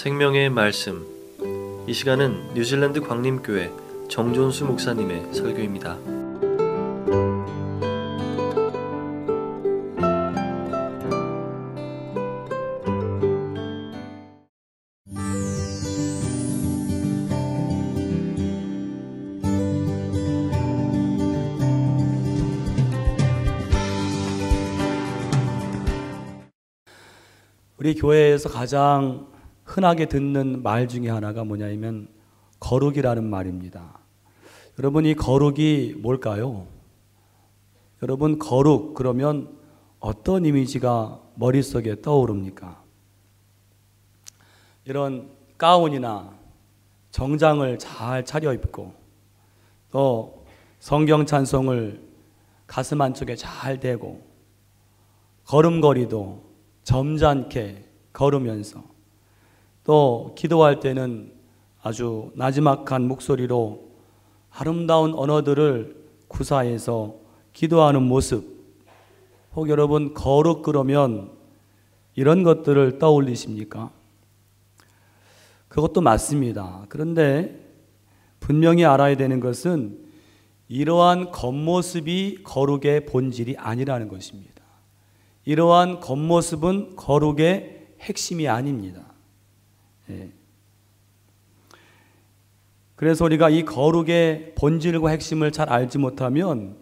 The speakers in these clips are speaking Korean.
생명의 말씀. 이 시간은 뉴질랜드 광림교회 정존수 목사님의 설교입니다. 우리 교회에서 가장 흔하게 듣는 말 중에 하나가 뭐냐면 거룩이라는 말입니다. 여러분 이 거룩이 뭘까요? 여러분 거룩 그러면 어떤 이미지가 머릿속에 떠오릅니까? 이런 가운이나 정장을 잘 차려입고 또 성경 찬송을 가슴 안쪽에 잘 대고 걸음걸이도 점잖게 걸으면서 또 기도할 때는 아주 나지막한 목소리로 아름다운 언어들을 구사해서 기도하는 모습 혹 여러분 거룩 그러면 이런 것들을 떠올리십니까? 그것도 맞습니다. 그런데 분명히 알아야 되는 것은 이러한 겉모습이 거룩의 본질이 아니라는 것입니다. 이러한 겉모습은 거룩의 핵심이 아닙니다. 예. 그래서 우리가 이 거룩의 본질과 핵심을 잘 알지 못하면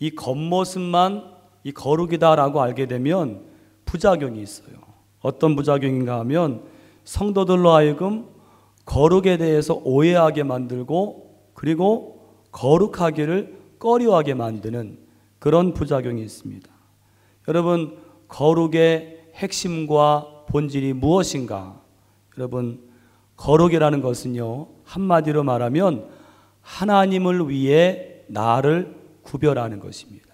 이 겉모습만 이 거룩이다라고 알게 되면 부작용이 있어요. 어떤 부작용인가 하면 성도들로 하여금 거룩에 대해서 오해하게 만들고 그리고 거룩하기를 꺼려하게 만드는 그런 부작용이 있습니다. 여러분 거룩의 핵심과 본질이 무엇인가? 여러분 거룩이라는 것은요 한마디로 말하면 하나님을 위해 나를 구별하는 것입니다.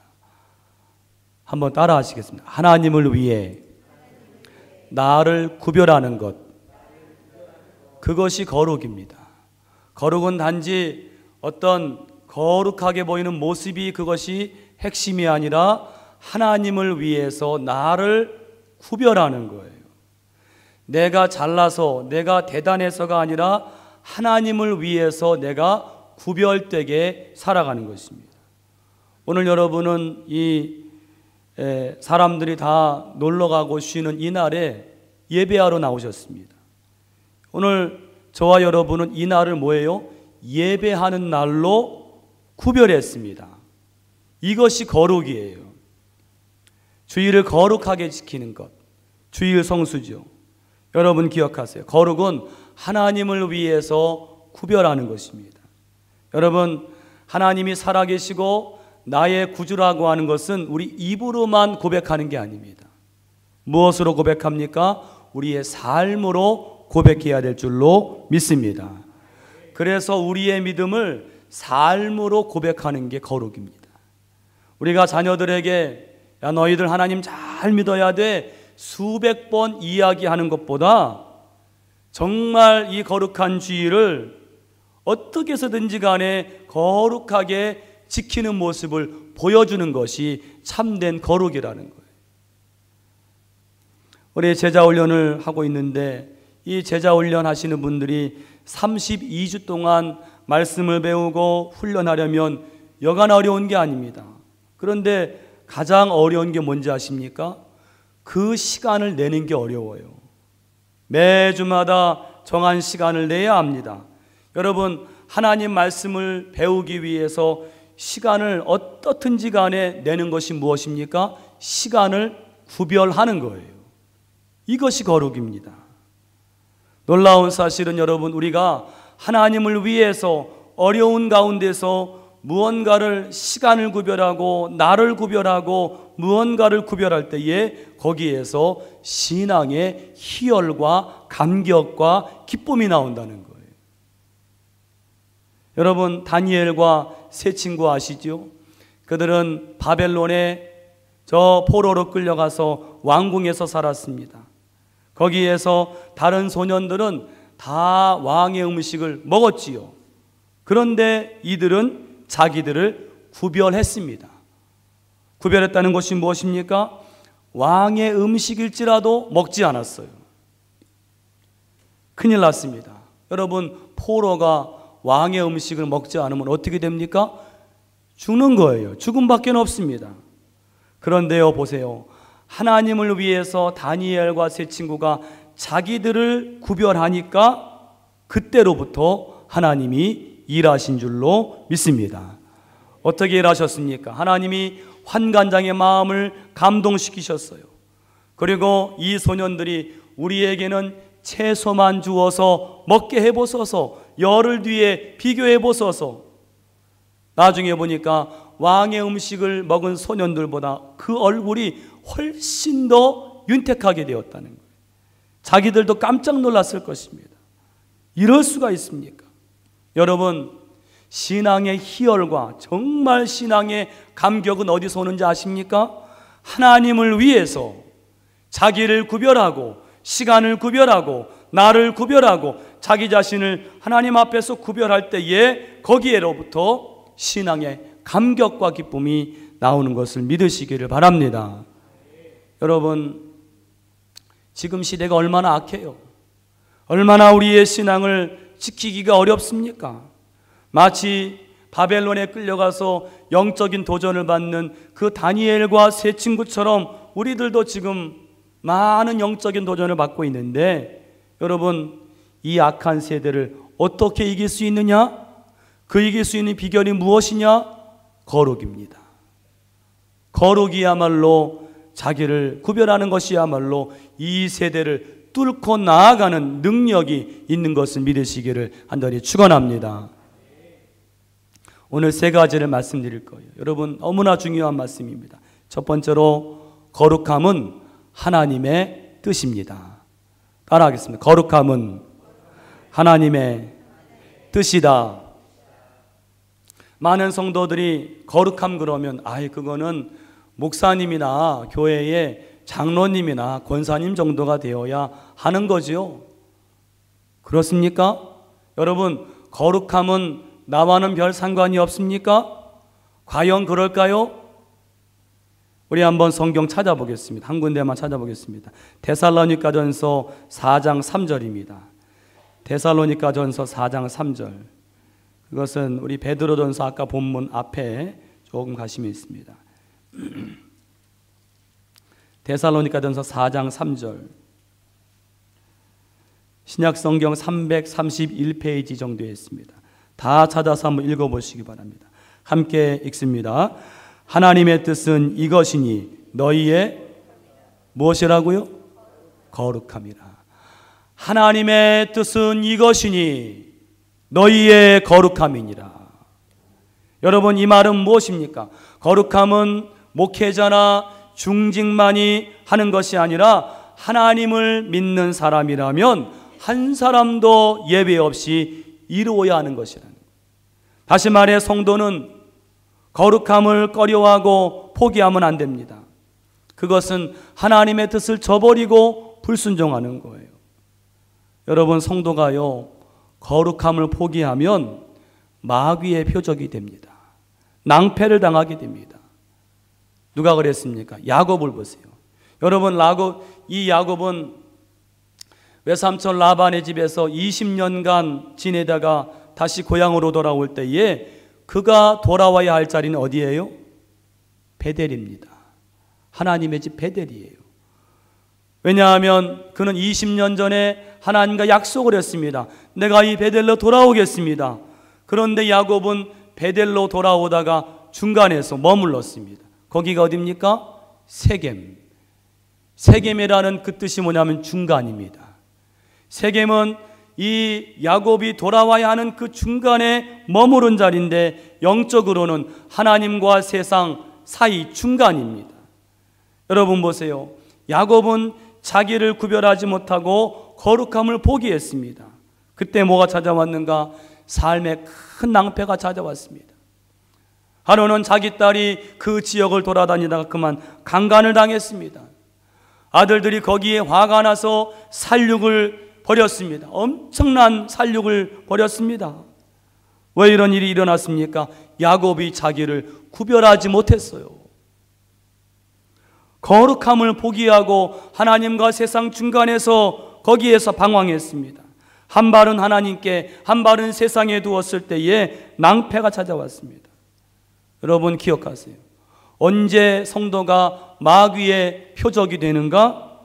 한번 따라 하시겠습니다. 하나님을 위해 나를 구별하는 것. 그것이 거룩입니다. 거룩은 단지 어떤 거룩하게 보이는 모습이 그것이 핵심이 아니라 하나님을 위해서 나를 구별하는 거예요. 내가 잘나서 내가 대단해서가 아니라 하나님을 위해서 내가 구별되게 살아가는 것입니다. 오늘 여러분은 이 사람들이 다 놀러 가고 쉬는 이 날에 예배하러 나오셨습니다. 오늘 저와 여러분은 이 날을 뭐예요? 예배하는 날로 구별했습니다. 이것이 거룩이에요. 주의를 거룩하게 지키는 것. 주일 성수죠. 여러분 기억하세요. 거룩은 하나님을 위해서 구별하는 것입니다. 여러분, 하나님이 살아계시고 나의 구주라고 하는 것은 우리 입으로만 고백하는 게 아닙니다. 무엇으로 고백합니까? 우리의 삶으로 고백해야 될 줄로 믿습니다. 그래서 우리의 믿음을 삶으로 고백하는 게 거룩입니다. 우리가 자녀들에게 야 너희들 하나님 잘 믿어야 돼 수백 번 이야기하는 것보다 정말 이 거룩한 주의를 어떻게 해서든지 간에 거룩하게 지키는 모습을 보여주는 것이 참된 거룩이라는 거예요. 우리 제자 훈련을 하고 있는데 이 제자 훈련 하시는 분들이 32주 동안 말씀을 배우고 훈련하려면 여간 어려운 게 아닙니다. 그런데 가장 어려운 게 뭔지 아십니까? 그 시간을 내는 게 어려워요. 매주마다 정한 시간을 내야 합니다. 여러분, 하나님 말씀을 배우기 위해서 시간을 어떻든지 간에 내는 것이 무엇입니까? 시간을 구별하는 거예요. 이것이 거룩입니다. 놀라운 사실은 여러분, 우리가 하나님을 위해서 어려운 가운데서 무언가를 시간을 구별하고 나를 구별하고 무언가를 구별할 때에 거기에서 신앙의 희열과 감격과 기쁨이 나온다는 거예요. 여러분 다니엘과 세 친구 아시죠? 그들은 바벨론에 저 포로로 끌려가서 왕궁에서 살았습니다. 거기에서 다른 소년들은 다 왕의 음식을 먹었지요. 그런데 이들은 자기들을 구별했습니다. 구별했다는 것이 무엇입니까? 왕의 음식일지라도 먹지 않았어요. 큰일 났습니다. 여러분, 포로가 왕의 음식을 먹지 않으면 어떻게 됩니까? 죽는 거예요. 죽음밖에 없습니다. 그런데요, 보세요. 하나님을 위해서 다니엘과 세 친구가 자기들을 구별하니까 그때로부터 하나님이 일하신 줄로 믿습니다. 어떻게 일하셨습니까? 하나님이 환관장의 마음을 감동시키셨어요. 그리고 이 소년들이 우리에게는 채소만 주어서 먹게 해보소서, 열흘 뒤에 비교해 보소서. 나중에 보니까 왕의 음식을 먹은 소년들보다 그 얼굴이 훨씬 더 윤택하게 되었다는 거예요. 자기들도 깜짝 놀랐을 것입니다. 이럴 수가 있습니까? 여러분, 신앙의 희열과 정말 신앙의 감격은 어디서 오는지 아십니까? 하나님을 위해서 자기를 구별하고 시간을 구별하고 나를 구별하고 자기 자신을 하나님 앞에서 구별할 때에 거기에로부터 신앙의 감격과 기쁨이 나오는 것을 믿으시기를 바랍니다. 여러분, 지금 시대가 얼마나 악해요. 얼마나 우리의 신앙을 지키기가 어렵습니까? 마치 바벨론에 끌려가서 영적인 도전을 받는 그 다니엘과 세 친구처럼 우리들도 지금 많은 영적인 도전을 받고 있는데 여러분 이 악한 세대를 어떻게 이길 수 있느냐? 그 이길 수 있는 비결이 무엇이냐? 거룩입니다. 거룩이야말로 자기를 구별하는 것이야말로 이 세대를 뚫고 나아가는 능력이 있는 것을 믿으시기를 한달히 축원합니다. 오늘 세 가지를 말씀드릴 거예요. 여러분 너무나 중요한 말씀입니다. 첫 번째로 거룩함은 하나님의 뜻입니다. 따라하겠습니다. 거룩함은 하나님의 뜻이다. 많은 성도들이 거룩함 그러면 아이 그거는 목사님이나 교회의 장로님이나 권사님 정도가 되어야 하는 거지요. 그렇습니까? 여러분 거룩함은 나와는 별 상관이 없습니까? 과연 그럴까요? 우리 한번 성경 찾아보겠습니다. 한 군데만 찾아보겠습니다. 데살로니가전서 4장 3절입니다. 데살로니가전서 4장 3절. 그것은 우리 베드로전서 아까 본문 앞에 조금 가심이 있습니다. 데살로니가전서 4장 3절. 신약 성경 331페이지 정도에 있습니다. 다 찾아서 한번 읽어 보시기 바랍니다. 함께 읽습니다. 하나님의 뜻은 이것이니 너희의 무엇이라고요? 거룩함이라. 하나님의 뜻은 이것이니 너희의 거룩함이니라. 여러분 이 말은 무엇입니까? 거룩함은 목회자나 중직만이 하는 것이 아니라 하나님을 믿는 사람이라면 한 사람도 예배 없이 이루어야 하는 것이라는 다시 말해 성도는 거룩함을 꺼려하고 포기하면 안 됩니다. 그것은 하나님의 뜻을 저버리고 불순종하는 거예요. 여러분 성도가요 거룩함을 포기하면 마귀의 표적이 됩니다. 낭패를 당하게 됩니다. 누가 그랬습니까? 야곱을 보세요. 여러분 야곱 이 야곱은 외삼촌 라반의 집에서 20년간 지내다가 다시 고향으로 돌아올 때에 그가 돌아와야 할 자리는 어디예요? 베델입니다. 하나님의 집 베델이에요. 왜냐하면 그는 20년 전에 하나님과 약속을 했습니다. 내가 이 베델로 돌아오겠습니다. 그런데 야곱은 베델로 돌아오다가 중간에서 머물렀습니다. 거기가 어딥니까? 세겜. 세겜이라는 그 뜻이 뭐냐면 중간입니다. 세겜은 이 야곱이 돌아와야 하는 그 중간에 머무른 자리인데 영적으로는 하나님과 세상 사이 중간입니다. 여러분 보세요. 야곱은 자기를 구별하지 못하고 거룩함을 포기했습니다. 그때 뭐가 찾아왔는가? 삶의 큰 낭패가 찾아왔습니다. 하루는 자기 딸이 그 지역을 돌아다니다가 그만 강간을 당했습니다. 아들들이 거기에 화가 나서 살육을 버렸습니다. 엄청난 살육을 버렸습니다. 왜 이런 일이 일어났습니까? 야곱이 자기를 구별하지 못했어요. 거룩함을 포기하고 하나님과 세상 중간에서 거기에서 방황했습니다. 한 발은 하나님께, 한 발은 세상에 두었을 때에 낭패가 찾아왔습니다. 여러분 기억하세요. 언제 성도가 마귀의 표적이 되는가?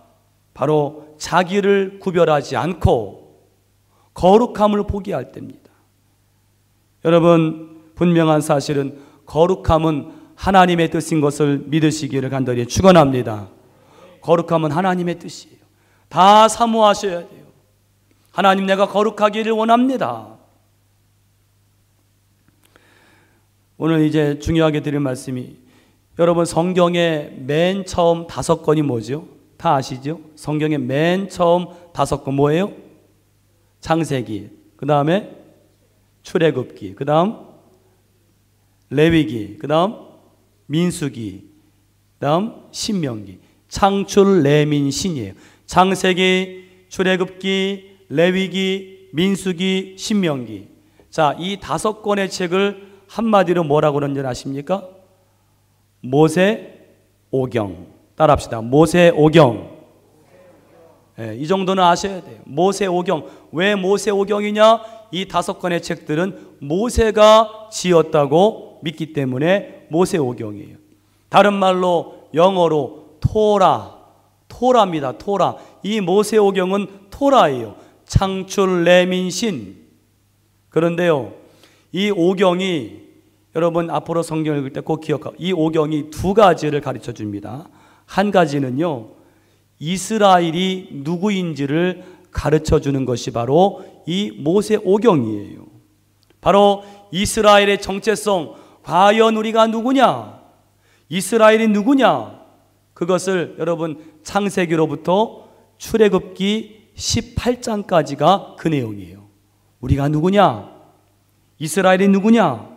바로 자기를 구별하지 않고 거룩함을 포기할 때입니다. 여러분 분명한 사실은 거룩함은 하나님의 뜻인 것을 믿으시기를 간절히 축원합니다. 거룩함은 하나님의 뜻이에요. 다 사모하셔야 돼요. 하나님 내가 거룩하기를 원합니다. 오늘 이제 중요하게 드릴 말씀이 여러분 성경의 맨 처음 다섯 권이 뭐죠? 다 아시죠? 성경의 맨 처음 다섯 권 뭐예요? 창세기. 그 다음에 출애굽기. 그 다음 레위기. 그 다음 민수기. 그 다음 신명기. 창출 레민 신이에요. 창세기, 출애굽기, 레위기, 민수기, 신명기. 자, 이 다섯 권의 책을 한마디로 뭐라고 그러는지 아십니까? 모세 오경. 따라합시다. 모세 오경. 예, 이 정도는 아셔야 돼요. 모세 오경. 왜 모세 오경이냐? 이 다섯 권의 책들은 모세가 지었다고 믿기 때문에 모세 오경이에요. 다른 말로 영어로 토라, 토라입니다. 토라. 이 모세 오경은 토라예요. 창출 레민신. 그런데요, 이 오경이 여러분 앞으로 성경 읽을 때 꼭 기억하고 이 오경이 두 가지를 가르쳐 줍니다. 한 가지는요, 이스라엘이 누구인지를 가르쳐 주는 것이 바로 이 모세 오경이에요. 바로 이스라엘의 정체성, 과연 우리가 누구냐? 이스라엘이 누구냐? 그것을 여러분 창세기로부터 출애굽기 18장까지가 그 내용이에요. 우리가 누구냐? 이스라엘이 누구냐?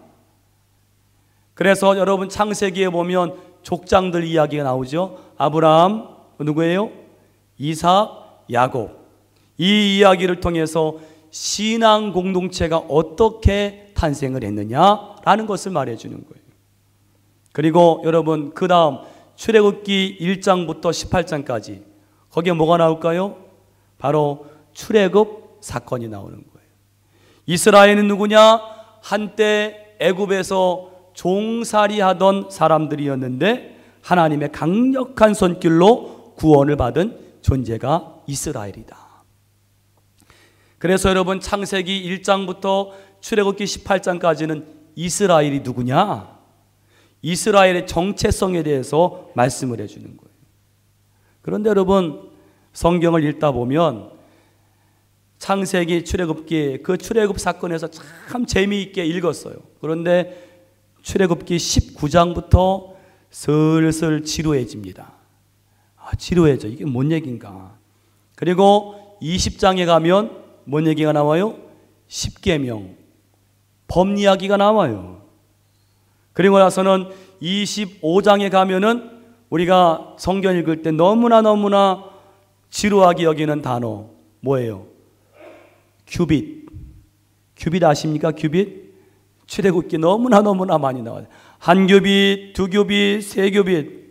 그래서 여러분 창세기에 보면 족장들 이야기가 나오죠. 아브라함 누구예요? 이삭, 야곱. 이 이야기를 통해서 신앙 공동체가 어떻게 탄생을 했느냐라는 것을 말해 주는 거예요. 그리고 여러분 그다음 출애굽기 1장부터 18장까지 거기에 뭐가 나올까요? 바로 출애굽 사건이 나오는 거예요. 이스라엘은 누구냐? 한때 애굽에서 종살이 하던 사람들이었는데 하나님의 강력한 손길로 구원을 받은 존재가 이스라엘이다. 그래서 여러분 창세기 1장부터 출애굽기 18장까지는 이스라엘이 누구냐? 이스라엘의 정체성에 대해서 말씀을 해 주는 거예요. 그런데 여러분 성경을 읽다 보면 창세기 출애굽기 그 출애굽 사건에서 참 재미있게 읽었어요. 그런데 출애굽기 19장부터 슬슬 지루해집니다. 아, 지루해져. 이게 뭔 얘기인가? 그리고 20장에 가면 뭔 얘기가 나와요? 십계명, 법 이야기가 나와요. 그리고 나서는 25장에 가면은 우리가 성경 읽을 때 너무나 너무나 지루하게 여기는 단어 뭐예요? 큐빗. 큐빗 아십니까? 큐빗? 출애굽기 너무나 너무나 많이 나와요. 한 규빗, 두 규빗, 세 규빗.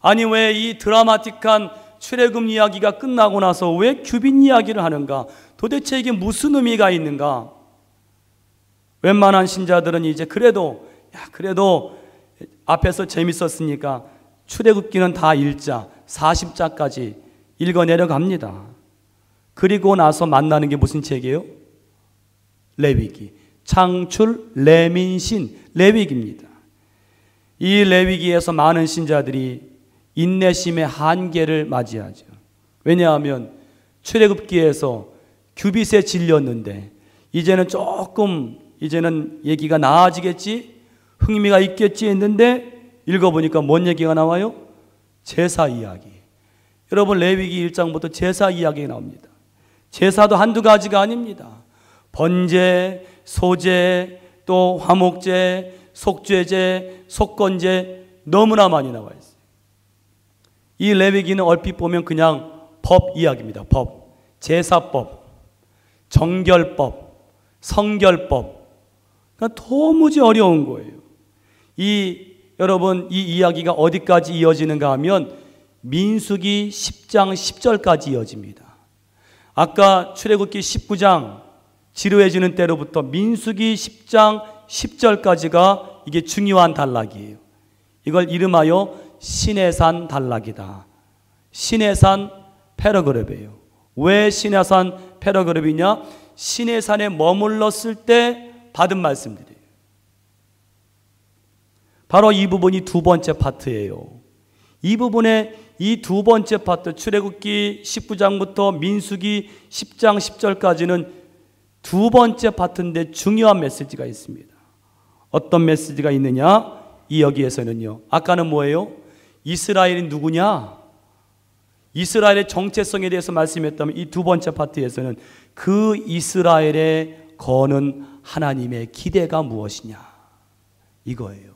아니 왜 이 드라마틱한 출애굽 이야기가 끝나고 나서 왜 규빗 이야기를 하는가? 도대체 이게 무슨 의미가 있는가? 웬만한 신자들은 이제 그래도 야 그래도 앞에서 재밌었으니까 출애굽기는 다 읽자 40자까지 읽어 내려갑니다. 그리고 나서 만나는 게 무슨 책이에요? 레위기. 창출 레민신 레위기입니다. 이 레위기에서 많은 신자들이 인내심의 한계를 맞이하죠. 왜냐하면 출애굽기에서 규빗에 질렸는데 이제는 조금 이제는 얘기가 나아지겠지 흥미가 있겠지 했는데 읽어보니까 뭔 얘기가 나와요? 제사 이야기. 여러분 레위기 1장부터 제사 이야기가 나옵니다. 제사도 한두 가지가 아닙니다. 번제, 소제, 또 화목제, 속죄제, 속건제 너무나 많이 나와 있어요. 이 레위기는 얼핏 보면 그냥 법 이야기입니다. 법. 제사법, 정결법, 성결법. 그러니까 도무지 어려운 거예요. 이 여러분 이 이야기가 어디까지 이어지는가 하면 민수기 10장 10절까지 이어집니다. 아까 출애굽기 19장 지루해지는 때로부터 민수기 10장 10절까지가 이게 중요한 단락이에요. 이걸 이름하여 시내 산 단락이다. 시내 산 paragraph이에요. 왜 시내 산 paragraph냐? 시내 산에 머물렀을 때 받은 말씀들이에요. 바로 이 부분이 두 번째 파트예요. 이 부분에 이 두 번째 파트 출애굽기 19장부터 민수기 10장 10절까지는 두 번째 파트인데 중요한 메시지가 있습니다. 어떤 메시지가 있느냐? 이 여기에서는요. 아까는 뭐예요? 이스라엘이 누구냐? 이스라엘의 정체성에 대해서 말씀했다면 이 두 번째 파트에서는 그 이스라엘의 거는 하나님의 기대가 무엇이냐? 이거예요.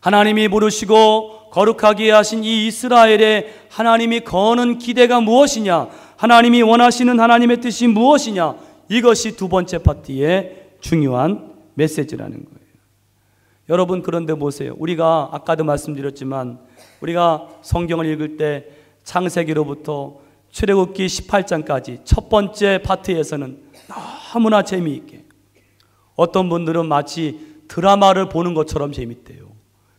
하나님이 부르시고 거룩하게 하신 이 이스라엘의 하나님이 거는 기대가 무엇이냐? 하나님이 원하시는 하나님의 뜻이 무엇이냐? 이것이 두 번째 파티의 중요한 메시지라는 거예요. 여러분 그런데 보세요. 우리가 아까도 말씀드렸지만 우리가 성경을 읽을 때 창세기로부터 출애굽기 18장까지 첫 번째 파트에서는 너무나 재미있게 어떤 분들은 마치 드라마를 보는 것처럼 재밌대요.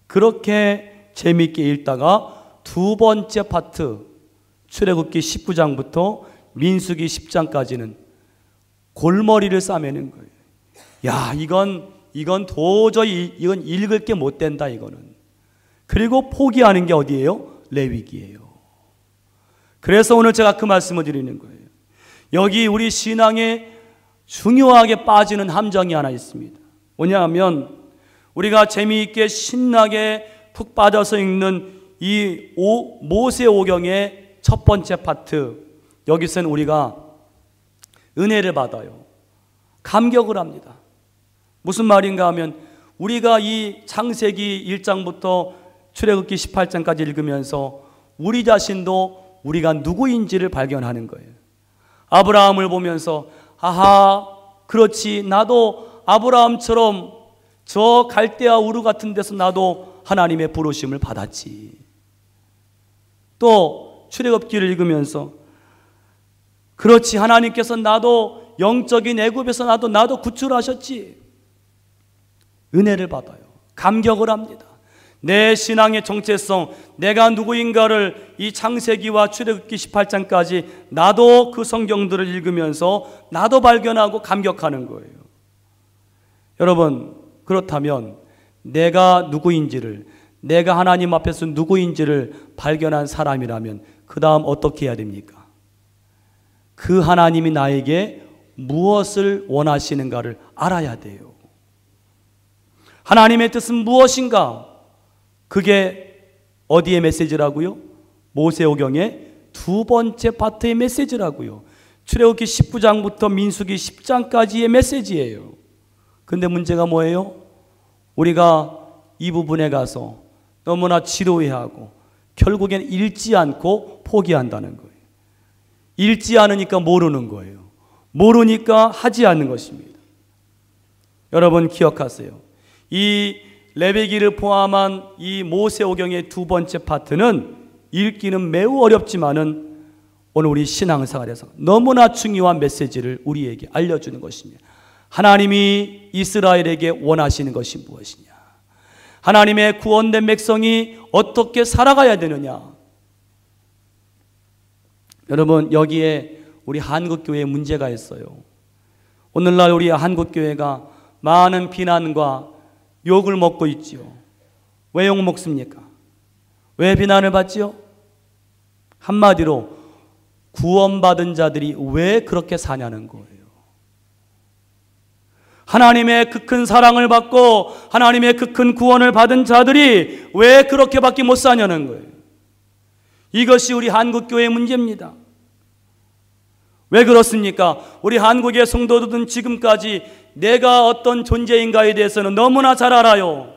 그렇게 재미있게 읽다가 두 번째 파트 출애굽기 19장부터 민수기 10장까지는 골머리를 싸매는 거예요. 야, 이건 이건 도저히 이건 읽을 게 못 된다 이거는. 그리고 포기하는 게 어디예요? 레위기예요. 그래서 오늘 제가 그 말씀을 드리는 거예요. 여기 우리 신앙에 중요하게 빠지는 함정이 하나 있습니다. 뭐냐하면 우리가 재미있게 신나게 푹 빠져서 읽는 이 오, 모세 오경의 첫 번째 파트 여기서는 우리가 은혜를 받아요. 감격을 합니다. 무슨 말인가 하면 우리가 이 창세기 1장부터 출애굽기 18장까지 읽으면서 우리 자신도 우리가 누구인지를 발견하는 거예요. 아브라함을 보면서 아하 그렇지 나도 아브라함처럼 저 갈대아 우르 같은 데서 나도 하나님의 부르심을 받았지. 또 출애굽기를 읽으면서 그렇지 하나님께서 나도 영적인 애굽에서 나도 나도 구출하셨지. 은혜를 받아요. 감격을 합니다. 내 신앙의 정체성, 내가 누구인가를 이 창세기와 출애굽기 18장까지 나도 그 성경들을 읽으면서 나도 발견하고 감격하는 거예요. 여러분, 그렇다면 내가 누구인지를 내가 하나님 앞에서 누구인지를 발견한 사람이라면 그 다음 어떻게 해야 됩니까? 그 하나님이 나에게 무엇을 원하시는가를 알아야 돼요. 하나님의 뜻은 무엇인가? 그게 어디의 메시지라고요? 모세오경의 두 번째 파트의 메시지라고요. 출애굽기 19장부터 민수기 10장까지의 메시지예요. 근데 문제가 뭐예요? 우리가 이 부분에 가서 너무나 지루해하고 결국엔 읽지 않고 포기한다는 거예요. 읽지 않으니까 모르는 거예요. 모르니까 하지 않는 것입니다. 여러분 기억하세요. 이 레베기를 포함한 이 모세오경의 두 번째 파트는 읽기는 매우 어렵지만은 오늘 우리 신앙생활에서 너무나 중요한 메시지를 우리에게 알려주는 것입니다. 하나님이 이스라엘에게 원하시는 것이 무엇이냐? 하나님의 구원된 백성이 어떻게 살아가야 되느냐? 여러분, 여기에 우리 한국교회에 문제가 있어요. 오늘날 우리 한국교회가 많은 비난과 욕을 먹고 있지요. 왜 욕 먹습니까? 왜 비난을 받지요? 한마디로 구원받은 자들이 왜 그렇게 사냐는 거예요. 하나님의 그 큰 사랑을 받고 하나님의 그 큰 구원을 받은 자들이 왜 그렇게밖에 못 사냐는 거예요. 이것이 우리 한국교회의 문제입니다. 왜 그렇습니까? 우리 한국의 성도들은 지금까지 내가 어떤 존재인가에 대해서는 너무나 잘 알아요.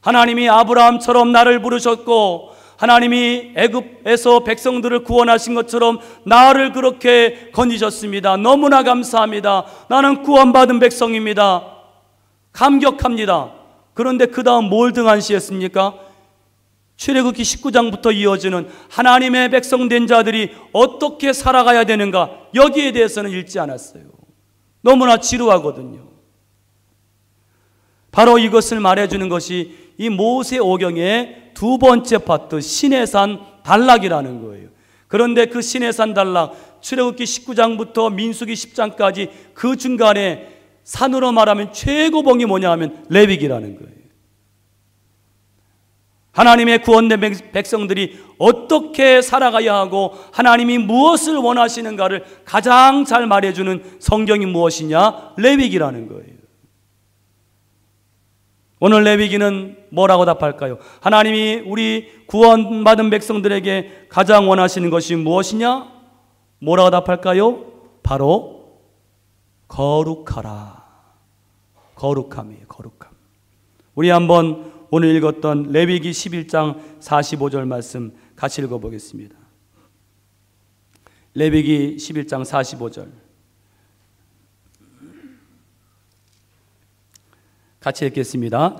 하나님이 아브라함처럼 나를 부르셨고 하나님이 애굽에서 백성들을 구원하신 것처럼 나를 그렇게 건지셨습니다. 너무나 감사합니다. 나는 구원받은 백성입니다. 감격합니다. 그런데 그 다음 뭘 등한시했습니까? 출애굽기 19장부터 이어지는 하나님의 백성된 자들이 어떻게 살아가야 되는가 여기에 대해서는 읽지 않았어요. 너무나 지루하거든요. 바로 이것을 말해주는 것이 이 모세 오경의 두 번째 파트 신의 산 단락이라는 거예요. 그런데 그 신의 산 단락 출애굽기 19장부터 민수기 10장까지 그 중간에 산으로 말하면 최고봉이 뭐냐 하면 레빅이라는 거예요. 하나님의 구원된 백성들이 어떻게 살아가야 하고 하나님이 무엇을 원하시는가를 가장 잘 말해주는 성경이 무엇이냐? 레위기라는 거예요. 오늘 레위기는 뭐라고 답할까요? 하나님이 우리 구원받은 백성들에게 가장 원하시는 것이 무엇이냐? 뭐라고 답할까요? 바로 거룩하라. 거룩함이에요. 거룩함. 우리 한번 오늘 읽었던 레위기 11장 45절 말씀 같이 읽어 보겠습니다. 레위기 11장 45절. 같이 읽겠습니다.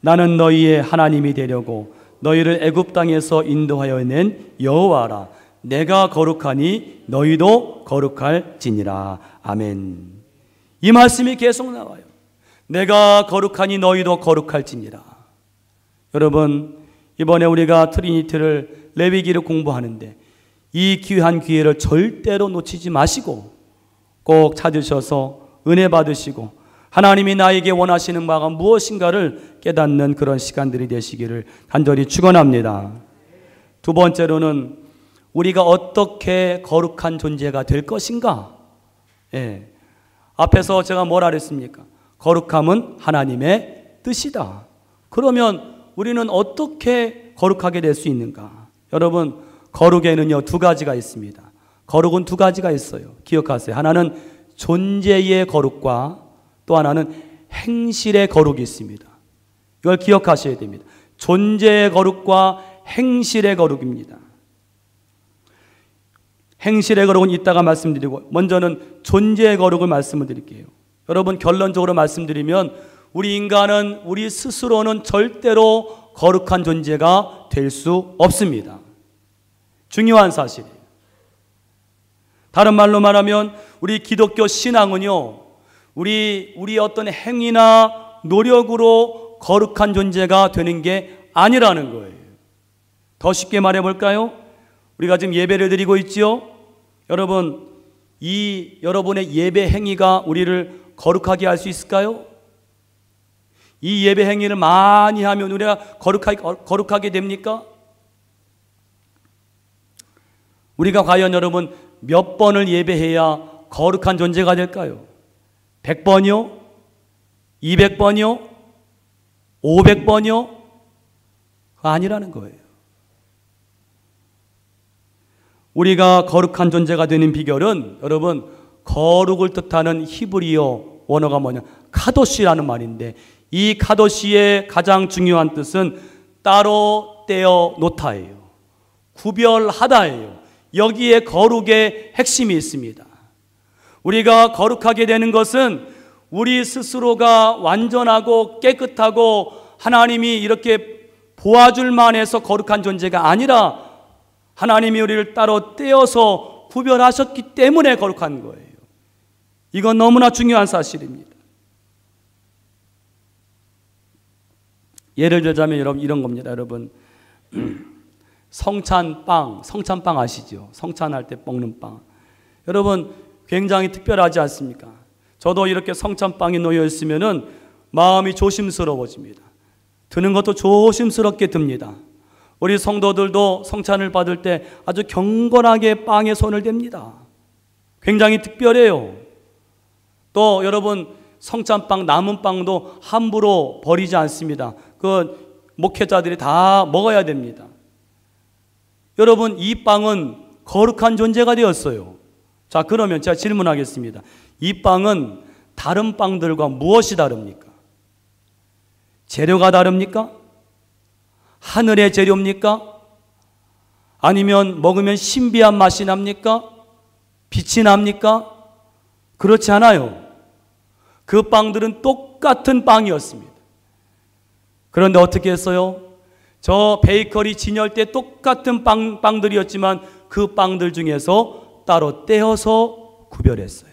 나는 너희의 하나님이 되려고 너희를 애굽 땅에서 인도하여 낸 여호와라. 내가 거룩하니 너희도 거룩할지니라. 아멘. 이 말씀이 계속 나와요. 내가 거룩하니 너희도 거룩할지니라. 여러분, 이번에 우리가 트리니티를 레위기를 공부하는데 이 귀한 기회를 절대로 놓치지 마시고 꼭 찾으셔서 은혜 받으시고 하나님이 나에게 원하시는 바가 무엇인가를 깨닫는 그런 시간들이 되시기를 간절히 축원합니다. 두 번째로는 우리가 어떻게 거룩한 존재가 될 것인가? 예. 앞에서 제가 뭐라 그랬습니까? 거룩함은 하나님의 뜻이다. 그러면 우리는 어떻게 거룩하게 될 수 있는가? 여러분, 거룩에는요, 두 가지가 있습니다. 거룩은 두 가지가 있어요. 기억하세요. 하나는 존재의 거룩과 또 하나는 행실의 거룩이 있습니다. 이걸 기억하셔야 됩니다. 존재의 거룩과 행실의 거룩입니다. 행실의 거룩은 이따가 말씀드리고 먼저는 존재의 거룩을 말씀을 드릴게요. 여러분 결론적으로 말씀드리면 우리 인간은 우리 스스로는 절대로 거룩한 존재가 될 수 없습니다. 중요한 사실이에요. 다른 말로 말하면 우리 기독교 신앙은요, 우리, 우리 어떤 행위나 노력으로 거룩한 존재가 되는 게 아니라는 거예요. 더 쉽게 말해 볼까요? 우리가 지금 예배를 드리고 있지요? 여러분, 이 여러분의 예배 행위가 우리를 거룩하게 할 수 있을까요? 이 예배 행위를 많이 하면 우리가 거룩하게, 거룩하게 됩니까? 우리가 과연 여러분 몇 번을 예배해야 거룩한 존재가 될까요? 100번이요? 200번이요? 500번이요? 아니라는 거예요. 우리가 거룩한 존재가 되는 비결은 여러분 거룩을 뜻하는 히브리어 원어가 뭐냐? 카도시라는 말인데 이 카도시의 가장 중요한 뜻은 따로 떼어 놓다예요. 구별하다예요. 여기에 거룩의 핵심이 있습니다. 우리가 거룩하게 되는 것은 우리 스스로가 완전하고 깨끗하고 하나님이 이렇게 보아줄 만해서 거룩한 존재가 아니라 하나님이 우리를 따로 떼어서 구별하셨기 때문에 거룩한 거예요. 이건 너무나 중요한 사실입니다. 예를 들자면 여러분 이런 겁니다. 여러분 성찬빵, 성찬빵 아시죠? 성찬할 때 먹는 빵. 여러분 굉장히 특별하지 않습니까? 저도 이렇게 성찬빵이 놓여 있으면은 마음이 조심스러워집니다. 드는 것도 조심스럽게 듭니다. 우리 성도들도 성찬을 받을 때 아주 경건하게 빵에 손을 댑니다. 굉장히 특별해요. 또 여러분 성찬빵 남은 빵도 함부로 버리지 않습니다. 그 목회자들이 다 먹어야 됩니다. 여러분 이 빵은 거룩한 존재가 되었어요. 자 그러면 제가 질문하겠습니다. 이 빵은 다른 빵들과 무엇이 다릅니까? 재료가 다릅니까? 하늘의 재료입니까? 아니면 먹으면 신비한 맛이 납니까? 빛이 납니까? 그렇지 않아요. 그 빵들은 똑같은 빵이었습니다. 그런데 어떻게 했어요? 저 베이커리 진열대 똑같은 빵, 빵들이었지만 그 빵들 중에서 따로 떼어서 구별했어요.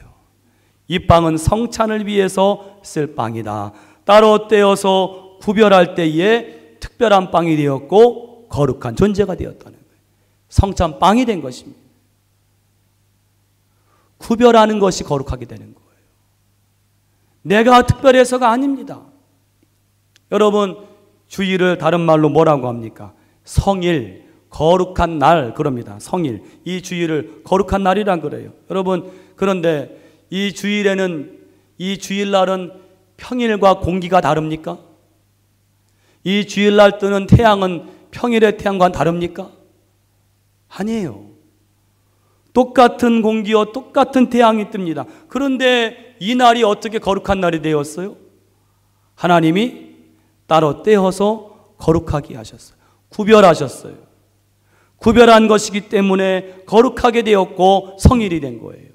이 빵은 성찬을 위해서 쓸 빵이다. 따로 떼어서 구별할 때에 특별한 빵이 되었고 거룩한 존재가 되었다는 거예요. 성찬 빵이 된 것입니다. 구별하는 것이 거룩하게 되는 거예요. 내가 특별해서가 아닙니다. 여러분, 주일을 다른 말로 뭐라고 합니까? 성일, 거룩한 날, 그럽니다. 성일. 이 주일을 거룩한 날이란 그래요. 여러분, 그런데 이 주일에는, 이 주일날은 평일과 공기가 다릅니까? 이 주일날 뜨는 태양은 평일의 태양과 다릅니까? 아니에요. 똑같은 공기와 똑같은 태양이 뜹니다. 그런데 이 날이 어떻게 거룩한 날이 되었어요? 하나님이 따로 떼어서 거룩하게 하셨어요. 구별하셨어요. 구별한 것이기 때문에 거룩하게 되었고 성일이 된 거예요.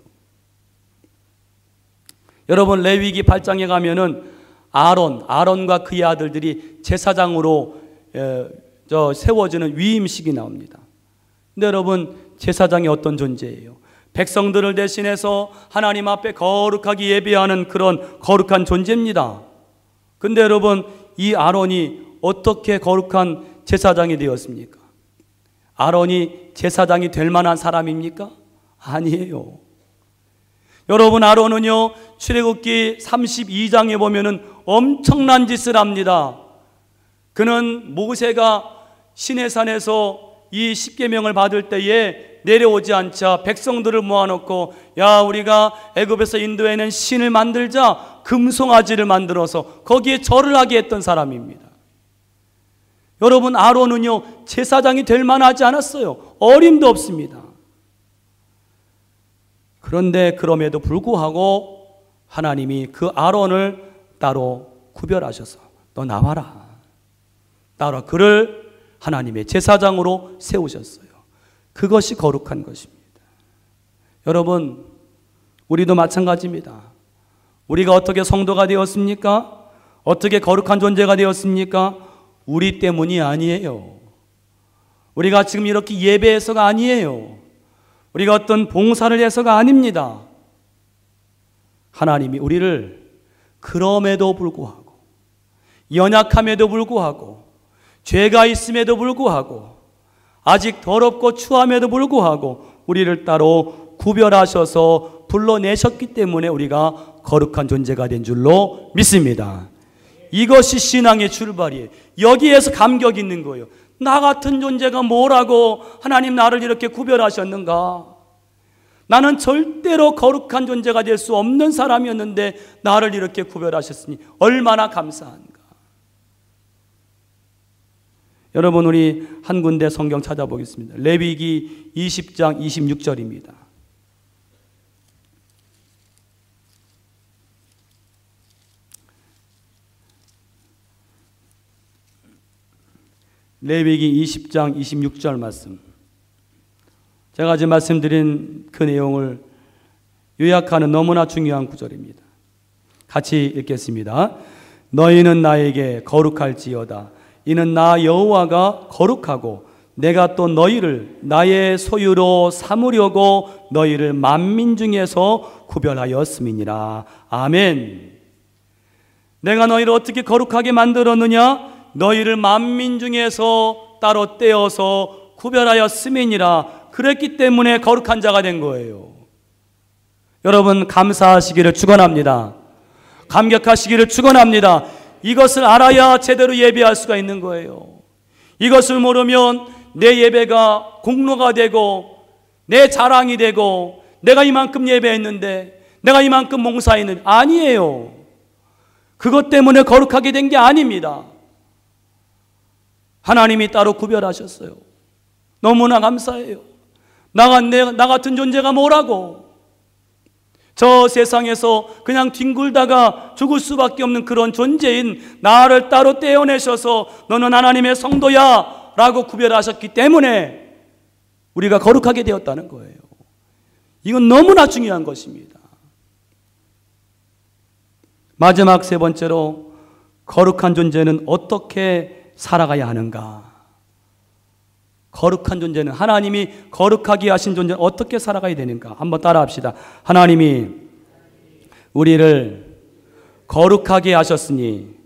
여러분 레위기 8장에 가면은 아론, 아론과 그의 아들들이 제사장으로 에, 저 세워지는 위임식이 나옵니다. 근데 여러분 제사장이 어떤 존재예요? 백성들을 대신해서 하나님 앞에 거룩하게 예배하는 그런 거룩한 존재입니다. 근데 여러분 이 아론이 어떻게 거룩한 제사장이 되었습니까? 아론이 제사장이 될 만한 사람입니까? 아니에요. 여러분 아론은요 출애굽기 32장에 보면은 엄청난 짓을 합니다. 그는 모세가 시내산에서 이 십계명을 받을 때에 내려오지 않자 백성들을 모아놓고 야 우리가 애굽에서 인도에는 신을 만들자 금송아지를 만들어서 거기에 절을 하게 했던 사람입니다. 여러분 아론은요 제사장이 될 만하지 않았어요. 어림도 없습니다. 그런데 그럼에도 불구하고 하나님이 그 아론을 따로 구별하셔서 너 나와라. 따로 그를 하나님의 제사장으로 세우셨어요. 그것이 거룩한 것입니다. 여러분, 우리도 마찬가지입니다. 우리가 어떻게 성도가 되었습니까? 어떻게 거룩한 존재가 되었습니까? 우리 때문이 아니에요. 우리가 지금 이렇게 예배해서가 아니에요. 우리가 어떤 봉사를 해서가 아닙니다. 하나님이 우리를 그럼에도 불구하고, 연약함에도 불구하고, 죄가 있음에도 불구하고, 아직 더럽고 추함에도 불구하고, 우리를 따로 구별하셔서 불러내셨기 때문에 우리가 거룩한 존재가 된 줄로 믿습니다. 이것이 신앙의 출발이에요. 여기에서 감격 있는 거예요. 나 같은 존재가 뭐라고 하나님 나를 이렇게 구별하셨는가? 나는 절대로 거룩한 존재가 될 수 없는 사람이었는데 나를 이렇게 구별하셨으니 얼마나 감사한가. 여러분 우리 한 군데 성경 찾아보겠습니다. 레위기 20장 26절입니다. 레위기 20장 26절 말씀. 제가 지금 말씀드린 그 내용을 요약하는 너무나 중요한 구절입니다. 같이 읽겠습니다. 너희는 나에게 거룩할지어다. 이는 나 여호와가 거룩하고 내가 또 너희를 나의 소유로 삼으려고 너희를 만민 중에서 구별하였음이니라. 아멘. 내가 너희를 어떻게 거룩하게 만들었느냐? 너희를 만민 중에서 따로 떼어서 구별하였음이니라. 그랬기 때문에 거룩한 자가 된 거예요. 여러분 감사하시기를 축원합니다. 감격하시기를 축원합니다. 이것을 알아야 제대로 예배할 수가 있는 거예요. 이것을 모르면 내 예배가 공로가 되고 내 자랑이 되고 내가 이만큼 예배했는데 내가 이만큼 몽사했는데 아니에요. 그것 때문에 거룩하게 된 게 아닙니다. 하나님이 따로 구별하셨어요. 너무나 감사해요. 나, 나 같은 존재가 뭐라고? 저 세상에서 그냥 뒹굴다가 죽을 수밖에 없는 그런 존재인 나를 따로 떼어내셔서 너는 하나님의 성도야 라고 구별하셨기 때문에 우리가 거룩하게 되었다는 거예요. 이건 너무나 중요한 것입니다. 마지막 세 번째로 거룩한 존재는 어떻게 살아가야 하는가? 거룩한 존재는 하나님이 거룩하게 하신 존재는 어떻게 살아가야 되는가? 한번 따라합시다. 하나님이 우리를 거룩하게 하셨으니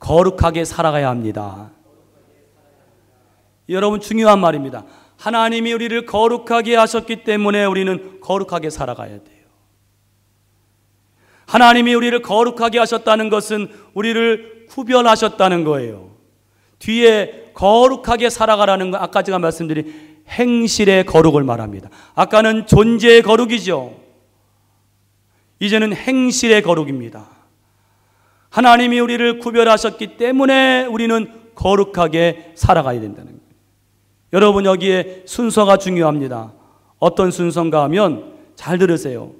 거룩하게 살아가야 합니다. 여러분 중요한 말입니다. 하나님이 우리를 거룩하게 하셨기 때문에 우리는 거룩하게 살아가야 돼요. 하나님이 우리를 거룩하게 하셨다는 것은 우리를 구별하셨다는 거예요. 뒤에 거룩하게 살아가라는 건 아까 제가 말씀드린 행실의 거룩을 말합니다. 아까는 존재의 거룩이죠. 이제는 행실의 거룩입니다. 하나님이 우리를 구별하셨기 때문에 우리는 거룩하게 살아가야 된다는 거예요. 여러분 여기에 순서가 중요합니다. 어떤 순서인가 하면 잘 들으세요.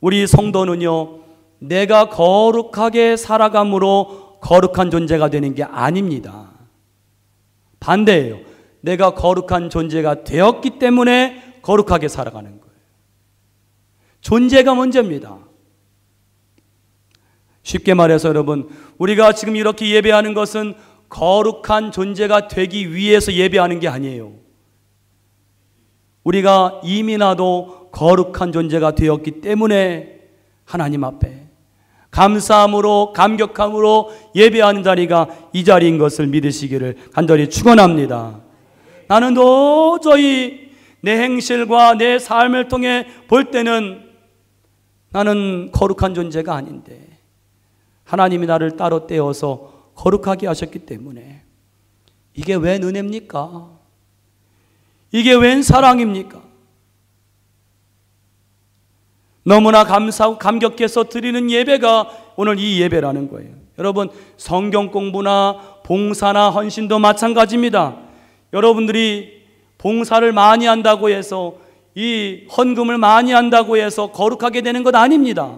우리 성도는요, 내가 거룩하게 살아감으로 거룩한 존재가 되는 게 아닙니다. 반대예요. 내가 거룩한 존재가 되었기 때문에 거룩하게 살아가는 거예요. 존재가 먼저입니다. 쉽게 말해서 여러분, 우리가 지금 이렇게 예배하는 것은 거룩한 존재가 되기 위해서 예배하는 게 아니에요. 우리가 이미 나도 거룩한 존재가 되었기 때문에 하나님 앞에 감사함으로 감격함으로 예배하는 자리가 이 자리인 것을 믿으시기를 간절히 축원합니다. 나는 도저히 내 행실과 내 삶을 통해 볼 때는 나는 거룩한 존재가 아닌데 하나님이 나를 따로 떼어서 거룩하게 하셨기 때문에 이게 웬 은혜입니까? 이게 웬 사랑입니까? 너무나 감사하고 감격해서 드리는 예배가 오늘 이 예배라는 거예요. 여러분, 성경 공부나 봉사나 헌신도 마찬가지입니다. 여러분들이 봉사를 많이 한다고 해서 이 헌금을 많이 한다고 해서 거룩하게 되는 것 아닙니다.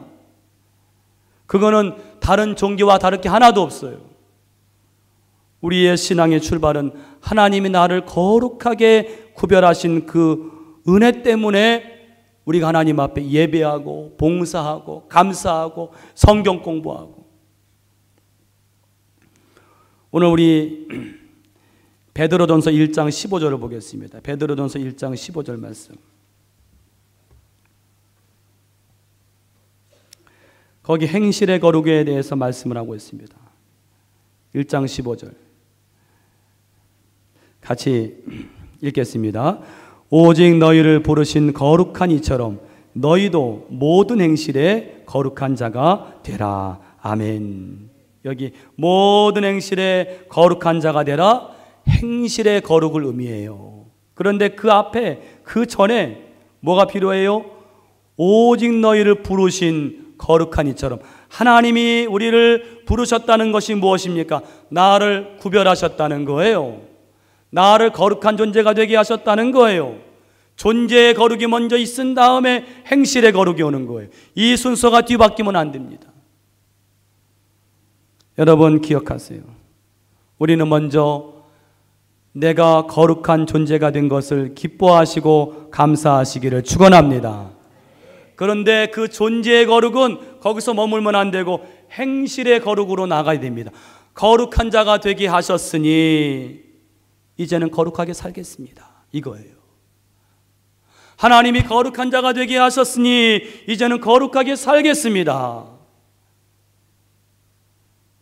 그거는 다른 종교와 다를 게 하나도 없어요. 우리의 신앙의 출발은 하나님이 나를 거룩하게 구별하신 그 은혜 때문에 우리가 하나님 앞에 예배하고 봉사하고 감사하고 성경 공부하고 오늘 우리 베드로전서 1장 15절을 보겠습니다. 베드로전서 1장 15절 말씀. 거기 행실의 거룩에 대해서 말씀을 하고 있습니다. 1장 15절. 같이 읽겠습니다. 오직 너희를 부르신 거룩한 이처럼 너희도 모든 행실에 거룩한 자가 되라. 아멘. 여기 모든 행실에 거룩한 자가 되라. 행실의 거룩을 의미해요. 그런데 그 앞에 그 전에 뭐가 필요해요? 오직 너희를 부르신 거룩한 이처럼 하나님이 우리를 부르셨다는 것이 무엇입니까? 나를 구별하셨다는 거예요. 나를 거룩한 존재가 되게 하셨다는 거예요. 존재의 거룩이 먼저 있은 다음에 행실의 거룩이 오는 거예요. 이 순서가 뒤바뀌면 안 됩니다. 여러분 기억하세요. 우리는 먼저 내가 거룩한 존재가 된 것을 기뻐하시고 감사하시기를 축원합니다. 그런데 그 존재의 거룩은 거기서 머물면 안 되고 행실의 거룩으로 나가야 됩니다. 거룩한 자가 되게 하셨으니 이제는 거룩하게 살겠습니다. 이거예요. 하나님이 거룩한 자가 되게 하셨으니 이제는 거룩하게 살겠습니다.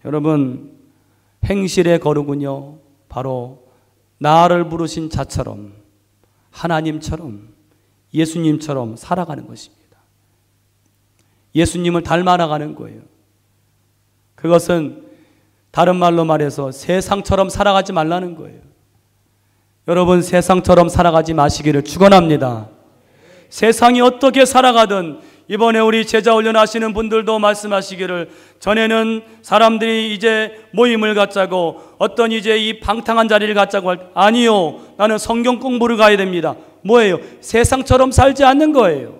여러분, 행실의 거룩은요, 바로 나를 부르신 자처럼, 하나님처럼, 예수님처럼 살아가는 것입니다. 예수님을 닮아나가는 거예요. 그것은 다른 말로 말해서 세상처럼 살아가지 말라는 거예요. 여러분 세상처럼 살아가지 마시기를 축원합니다. 세상이 어떻게 살아가든 이번에 우리 제자 훈련하시는 분들도 말씀하시기를 전에는 사람들이 이제 모임을 갖자고 어떤 이제 이 방탕한 자리를 갖자고 할 아니요 나는 성경 공부를 가야 됩니다. 뭐예요? 세상처럼 살지 않는 거예요.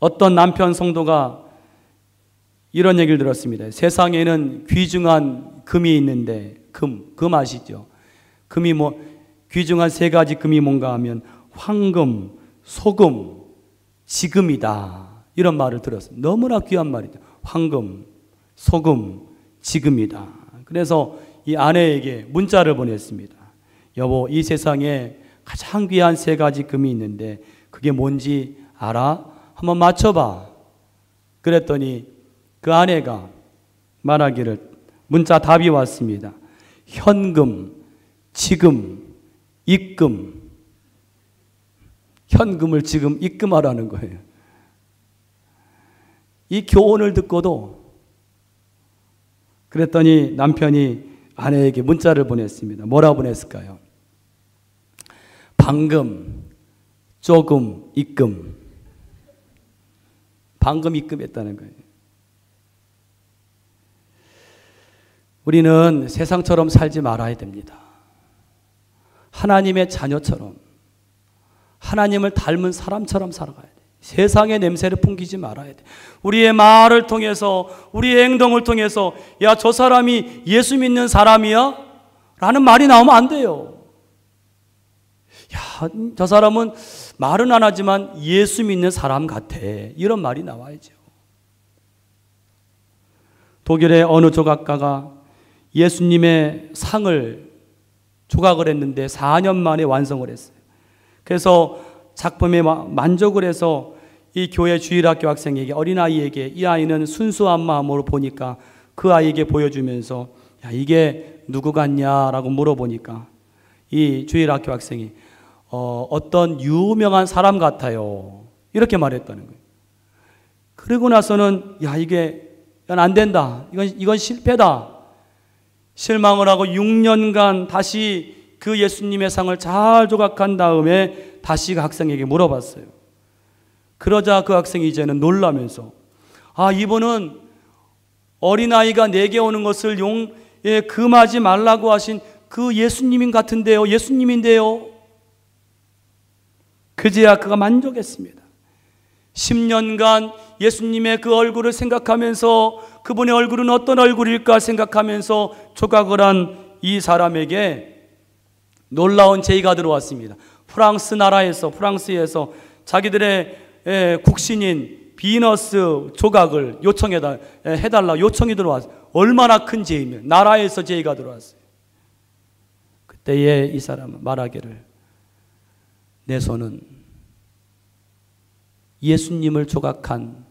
어떤 남편 성도가 이런 얘기를 들었습니다. 세상에는 귀중한 금이 있는데 금, 금 아시죠? 금이 뭐 귀중한 세 가지 금이 뭔가 하면 황금, 소금, 지금이다. 이런 말을 들었어요. 너무나 귀한 말이죠. 황금, 소금, 지금이다. 그래서 이 아내에게 문자를 보냈습니다. 여보, 이 세상에 가장 귀한 세 가지 금이 있는데 그게 뭔지 알아? 한번 맞춰봐. 그랬더니 그 아내가 말하기를 문자 답이 왔습니다. 현금, 지금, 입금. 현금을 지금 입금하라는 거예요. 이 교훈을 듣고도 그랬더니 남편이 아내에게 문자를 보냈습니다. 뭐라 보냈을까요? 방금, 조금, 입금. 방금 입금했다는 거예요. 우리는 세상처럼 살지 말아야 됩니다. 하나님의 자녀처럼, 하나님을 닮은 사람처럼 살아가야 돼. 세상의 냄새를 풍기지 말아야 돼. 우리의 말을 통해서, 우리의 행동을 통해서, 야, 저 사람이 예수 믿는 사람이야? 라는 말이 나오면 안 돼요. 야, 저 사람은 말은 안 하지만 예수 믿는 사람 같아. 이런 말이 나와야죠. 독일의 어느 조각가가 예수님의 상을 조각을 했는데 4년 만에 완성을 했어요. 그래서 작품에 만족을 해서 이 교회 주일학교 학생에게 어린아이에게 이 아이는 순수한 마음으로 보니까 그 아이에게 보여주면서 야 이게 누구 같냐라고 물어보니까 이 주일학교 학생이 어, 어떤 유명한 사람 같아요 이렇게 말했다는 거예요. 그러고 나서는 야 이게 안 된다 이건 이건 실패다 실망을 하고 6년간 다시 그 예수님의 상을 잘 조각한 다음에 다시 그 학생에게 물어봤어요. 그러자 그 학생이 이제는 놀라면서 아 이분은 어린아이가 내게 오는 것을 용에 금하지 말라고 하신 그 예수님인 같은데요. 예수님인데요. 그제야 그가 만족했습니다. 10년간 예수님의 그 얼굴을 생각하면서 그분의 얼굴은 어떤 얼굴일까 생각하면서 조각을 한 이 사람에게 놀라운 제의가 들어왔습니다. 프랑스 나라에서 프랑스에서 자기들의 국신인 비너스 조각을 요청해달 해달라 요청이 들어왔어요. 얼마나 큰 제의면 나라에서 제의가 들어왔어요. 그때에 이 사람은 말하기를 내 손은 예수님을 조각한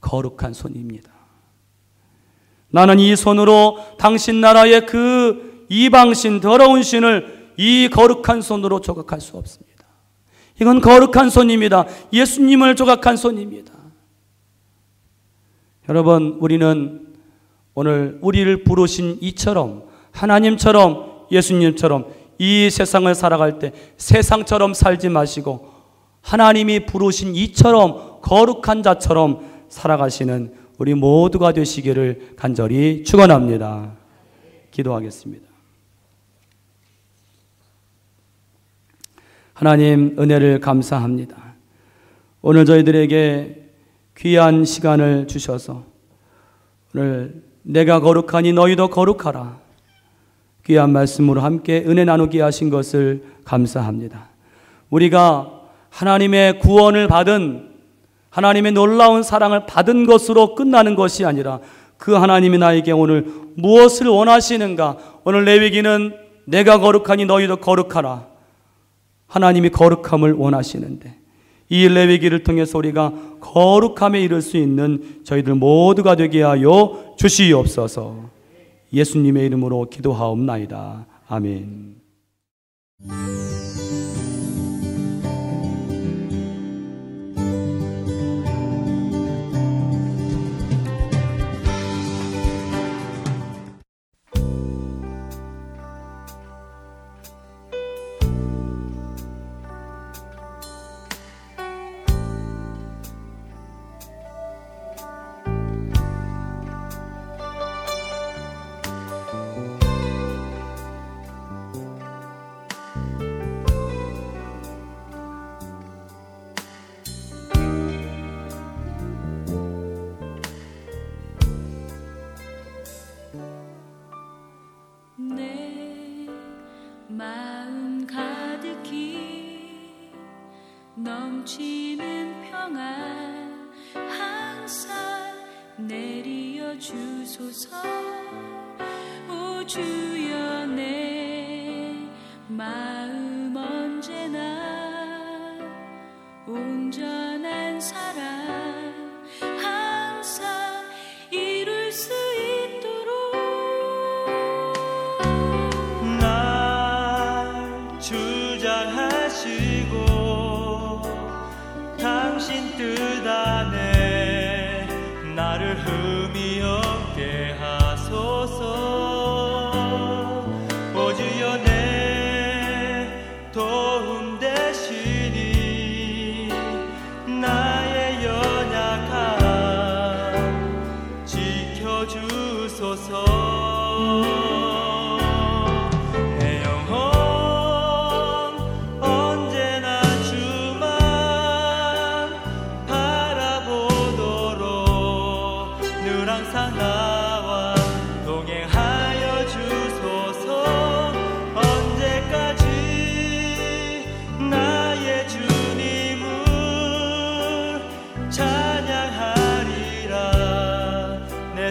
거룩한 손입니다. 나는 이 손으로 당신 나라의 그 이방신 더러운 신을 이 거룩한 손으로 조각할 수 없습니다. 이건 거룩한 손입니다. 예수님을 조각한 손입니다. 여러분, 우리는 오늘 우리를 부르신 이처럼 하나님처럼 예수님처럼 이 세상을 살아갈 때 세상처럼 살지 마시고 하나님이 부르신 이처럼 거룩한 자처럼 살아가시는 우리 모두가 되시기를 간절히 축원합니다. 기도하겠습니다. 하나님 은혜를 감사합니다. 오늘 저희들에게 귀한 시간을 주셔서 오늘 내가 거룩하니 너희도 거룩하라. 귀한 말씀으로 함께 은혜 나누게 하신 것을 감사합니다. 우리가 하나님의 구원을 받은 하나님의 놀라운 사랑을 받은 것으로 끝나는 것이 아니라 그 하나님이 나에게 오늘 무엇을 원하시는가? 오늘 레위기는 내가 거룩하니 너희도 거룩하라. 하나님이 거룩함을 원하시는데 이 레위기를 통해서 우리가 거룩함에 이를 수 있는 저희들 모두가 되게 하여 주시옵소서. 예수님의 이름으로 기도하옵나이다. 아멘.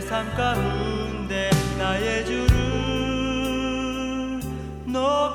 삶 가운데 나의 주를 높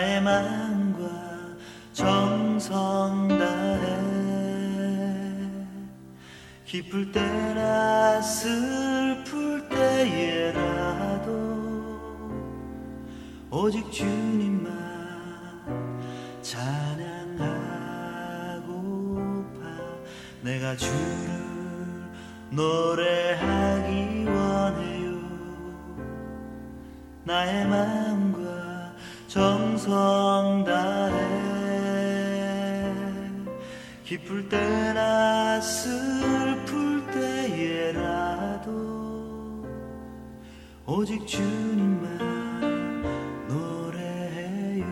나의 마음과 정성 다해. 기쁠 때 오직 주님만 노래해요.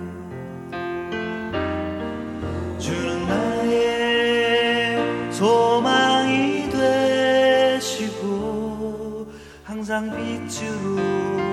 주는 나의 소망이 되시고 항상 빛으로